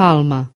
calma.